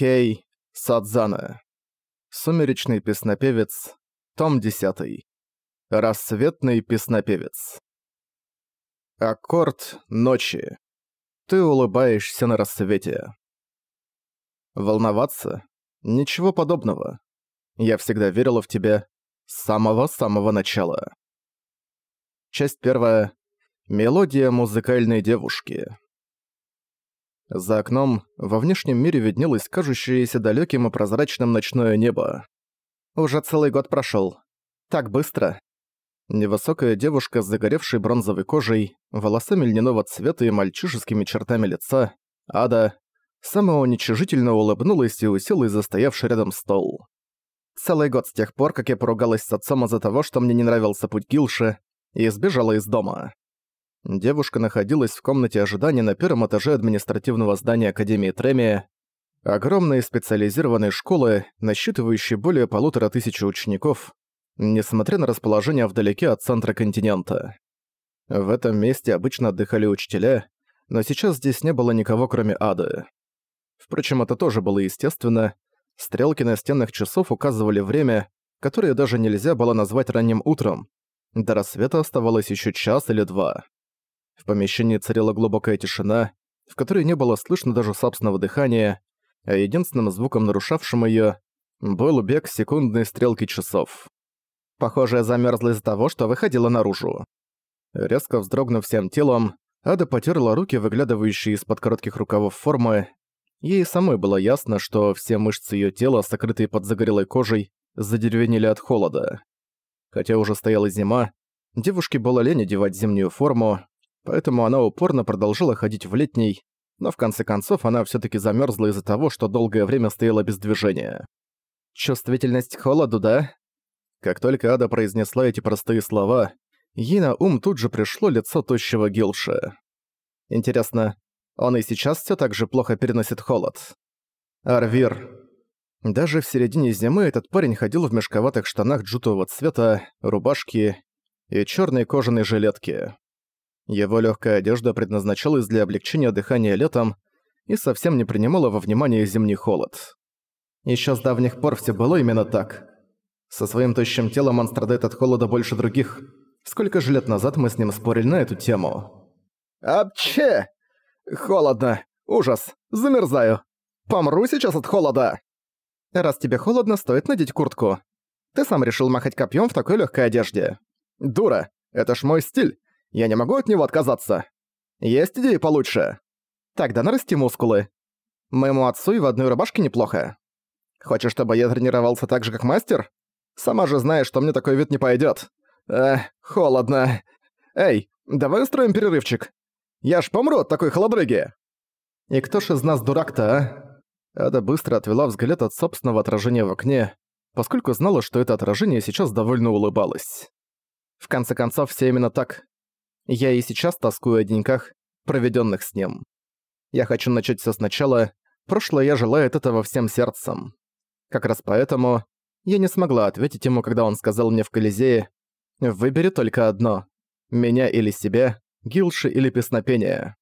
Кей Садзана. Сумеречный песнопевец. Том 10. Рассветный песнопевец. Аккорд ночи. Ты улыбаешься на рассвете. Волноваться? Ничего подобного. Я всегда верила в тебя с самого-самого начала. Часть первая. Мелодия музыкальной девушки. За окном во внешнем мире виднелось кажущееся далеким и прозрачным ночное небо. Уже целый год прошел. Так быстро. Невысокая девушка с загоревшей бронзовой кожей, волосами льняного цвета и мальчишескими чертами лица, Ада, самоуничижительно улыбнулась и уселась за стоявший рядом стол. Целый год с тех пор, как я поругалась с отцом из-за того, что мне не нравился путь Гилши, и сбежала из дома. Девушка находилась в комнате ожидания на первом этаже административного здания Академии Тремия, огромной специализированной школы, насчитывающей более полутора тысячи учеников, несмотря на расположение вдалеке от центра континента. В этом месте обычно отдыхали учителя, но сейчас здесь не было никого, кроме Ады. Впрочем, это тоже было естественно. Стрелки на стенах часов указывали время, которое даже нельзя было назвать ранним утром. До рассвета оставалось еще час или два. В помещении царила глубокая тишина, в которой не было слышно даже собственного дыхания, а единственным звуком, нарушавшим её, был бег секундной стрелки часов. Похоже, я замёрзла из-за того, что выходила наружу. Резко вздрогнув всем телом, Ада потерла руки, выглядывающие из-под коротких рукавов формы. Ей самой было ясно, что все мышцы её тела, сокрытые под загорелой кожей, задеревенели от холода. Хотя уже стояла зима, девушке было лень одевать зимнюю форму, поэтому она упорно продолжала ходить в летний, но в конце концов она все таки замерзла из-за того, что долгое время стояла без движения. «Чувствительность к холоду, да?» Как только Ада произнесла эти простые слова, ей на ум тут же пришло лицо тощего Гилша. Интересно, он и сейчас все так же плохо переносит холод? Арвир. Даже в середине зимы этот парень ходил в мешковатых штанах джутового цвета, рубашке и черной кожаной жилетке. Его легкая одежда предназначалась для облегчения дыхания летом и совсем не принимала во внимание зимний холод. Еще с давних пор все было именно так. Со своим тощим телом он страдает от холода больше других. Сколько же лет назад мы с ним спорили на эту тему? «Апче! Холодно! Ужас! Замерзаю! Помру сейчас от холода!» «Раз тебе холодно, стоит надеть куртку. Ты сам решил махать копьем в такой легкой одежде. Дура! Это ж мой стиль! Я не могу от него отказаться. Есть идеи получше? Тогда нарасти мускулы. Моему отцу и в одной рубашке неплохо. Хочешь, чтобы я тренировался так же, как мастер? Сама же знаешь, что мне такой вид не пойдет. Эх, холодно. Эй, давай устроим перерывчик. Я ж помру от такой холодрыги. И кто ж из нас дурак-то, а? Ада быстро отвела взгляд от собственного отражения в окне, поскольку знала, что это отражение сейчас довольно улыбалось. В конце концов, все именно так. Я и сейчас тоскую о деньках, проведенных с ним. Я хочу начать все сначала, прошлое я желаю этого всем сердцем. Как раз поэтому я не смогла ответить ему, когда он сказал мне в Колизее «Выбери только одно. Меня или себя, Гилши или Песнопение».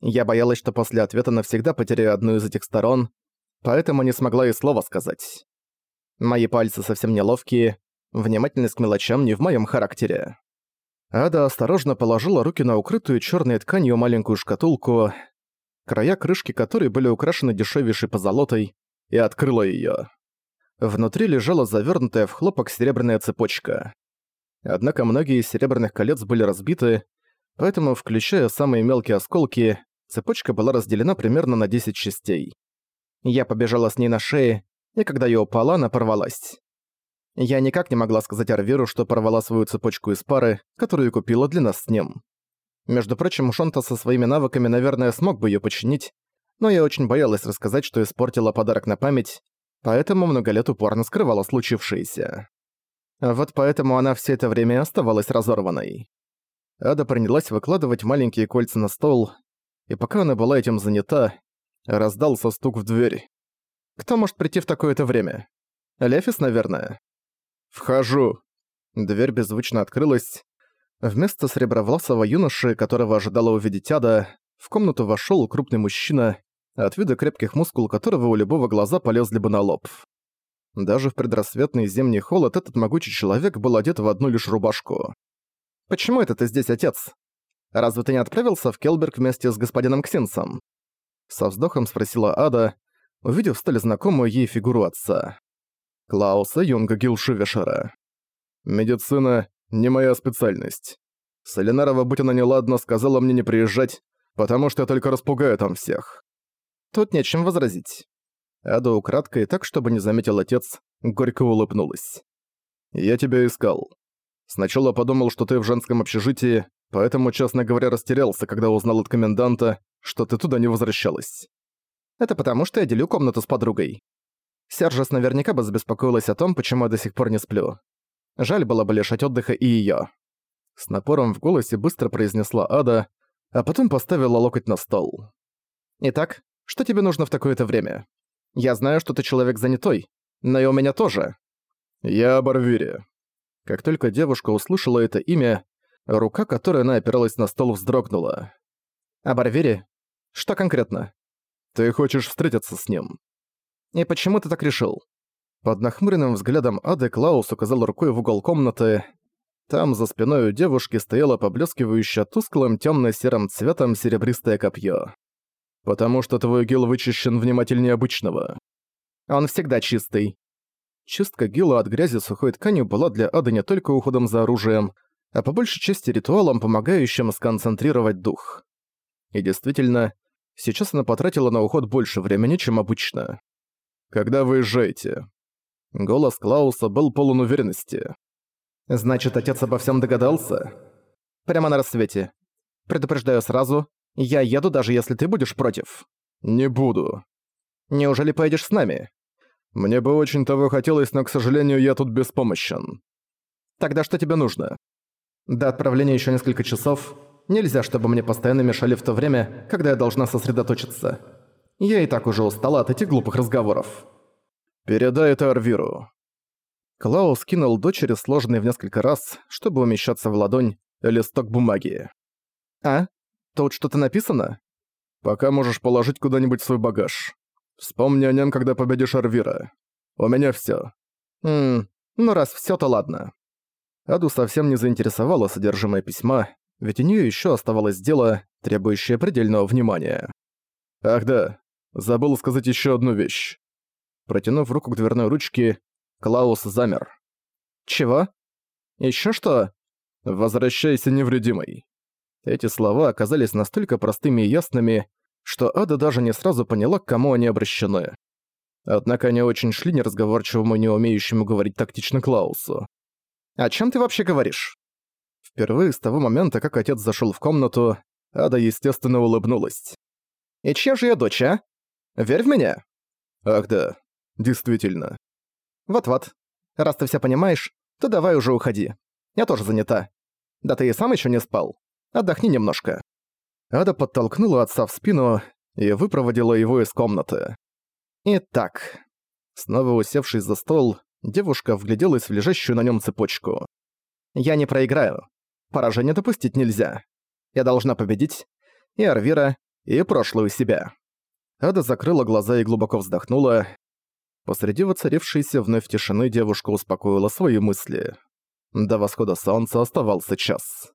Я боялась, что после ответа навсегда потеряю одну из этих сторон, поэтому не смогла и слова сказать. Мои пальцы совсем неловкие, внимательность к мелочам не в моем характере. Ада осторожно положила руки на укрытую черной тканью маленькую шкатулку, края крышки которой были украшены дешевейшей позолотой, и открыла ее. Внутри лежала завернутая в хлопок серебряная цепочка. Однако многие из серебряных колец были разбиты, поэтому, включая самые мелкие осколки, цепочка была разделена примерно на 10 частей. Я побежала с ней на шее, и когда я упала, она порвалась. Я никак не могла сказать Арвиру, что порвала свою цепочку из пары, которую купила для нас с ним. Между прочим, Шонта со своими навыками, наверное, смог бы её починить, но я очень боялась рассказать, что испортила подарок на память, поэтому много лет упорно скрывала случившееся. Вот поэтому она все это время оставалась разорванной. Ада принялась выкладывать маленькие кольца на стол, и пока она была этим занята, раздался стук в дверь. Кто может прийти в такое-то время? Лефис, наверное. «Вхожу!» Дверь беззвучно открылась. Вместо сребровласого юноши, которого ожидала увидеть Ада, в комнату вошёл крупный мужчина, от вида крепких мускул которого у любого глаза полезли бы на лоб. Даже в предрассветный зимний холод этот могучий человек был одет в одну лишь рубашку. «Почему это ты здесь, отец? Разве ты не отправился в Келберг вместе с господином Ксинсом?» Со вздохом спросила Ада, увидев столь знакомую ей фигуру отца. Клауса Юнга Гилшивешера. «Медицина — не моя специальность. Солинарова, будь она неладна, сказала мне не приезжать, потому что я только распугаю там всех». Тут нечем возразить. Ада украдкой, так чтобы не заметил отец, горько улыбнулась. «Я тебя искал. Сначала подумал, что ты в женском общежитии, поэтому, честно говоря, растерялся, когда узнал от коменданта, что ты туда не возвращалась. Это потому, что я делю комнату с подругой. Сержес наверняка бы забеспокоилась о том, почему я до сих пор не сплю. Жаль было бы лишать отдыха и её. С напором в голосе быстро произнесла Ада, а потом поставила локоть на стол. «Итак, что тебе нужно в такое-то время? Я знаю, что ты человек занятой, но и у меня тоже». «Я об Арвире». Как только девушка услышала это имя, рука, которой она опиралась на стол, вздрогнула. «Об Арвире? Что конкретно?» «Ты хочешь встретиться с ним?» «И почему ты так решил?» Под нахмуренным взглядом Ады Клаус указал рукой в угол комнаты. Там за спиной у девушки стояло поблескивающее тусклым темно-серым цветом серебристое копье. «Потому что твой гил вычищен внимательнее обычного». «Он всегда чистый». Чистка гила от грязи сухой тканью была для Ады не только уходом за оружием, а по большей части ритуалом, помогающим сконцентрировать дух. И действительно, сейчас она потратила на уход больше времени, чем обычно. «Когда выезжаете?» Голос Клауса был полон уверенности. «Значит, отец обо всем догадался?» «Прямо на рассвете. Предупреждаю сразу, я еду, даже если ты будешь против». «Не буду». «Неужели поедешь с нами?» «Мне бы очень того хотелось, но, к сожалению, я тут беспомощен». «Тогда что тебе нужно?» «До отправления еще несколько часов. Нельзя, чтобы мне постоянно мешали в то время, когда я должна сосредоточиться. Я и так уже устала от этих глупых разговоров». «Передай это Арвиру». Клаус кинул дочери сложенный в несколько раз, чтобы умещаться в ладонь, листок бумаги. «А? Тут что-то написано?» «Пока можешь положить куда-нибудь свой багаж. Вспомни о нем, когда победишь Арвира. У меня все. «Ммм, ну раз все, то ладно». Аду совсем не заинтересовало содержимое письма, ведь у нее еще оставалось дело, требующее предельного внимания. «Ах да, забыл сказать еще одну вещь. Протянув руку к дверной ручке, Клаус замер. «Чего? Ещё что?» «Возвращайся невредимой». Эти слова оказались настолько простыми и ясными, что Ада даже не сразу поняла, к кому они обращены. Однако они очень шли неразговорчивому и не умеющему говорить тактично Клаусу. «О чем ты вообще говоришь?» Впервые с того момента, как отец зашел в комнату, Ада естественно улыбнулась. «И чья же я дочь, а? Верь в меня?» «Ах да, Действительно. Вот-вот. Раз ты все понимаешь, то давай уже уходи. Я тоже занята. Да ты и сам еще не спал. Отдохни немножко. Ада подтолкнула отца в спину и выпроводила его из комнаты. Итак. Снова усевшись за стол, девушка вгляделась в лежащую на нем цепочку. «Я не проиграю. Поражение допустить нельзя. Я должна победить и Арвира, и прошлую себя». Ада закрыла глаза и глубоко вздохнула, Посреди воцарившейся вновь тишины девушка успокоила свои мысли. До восхода солнца оставался час.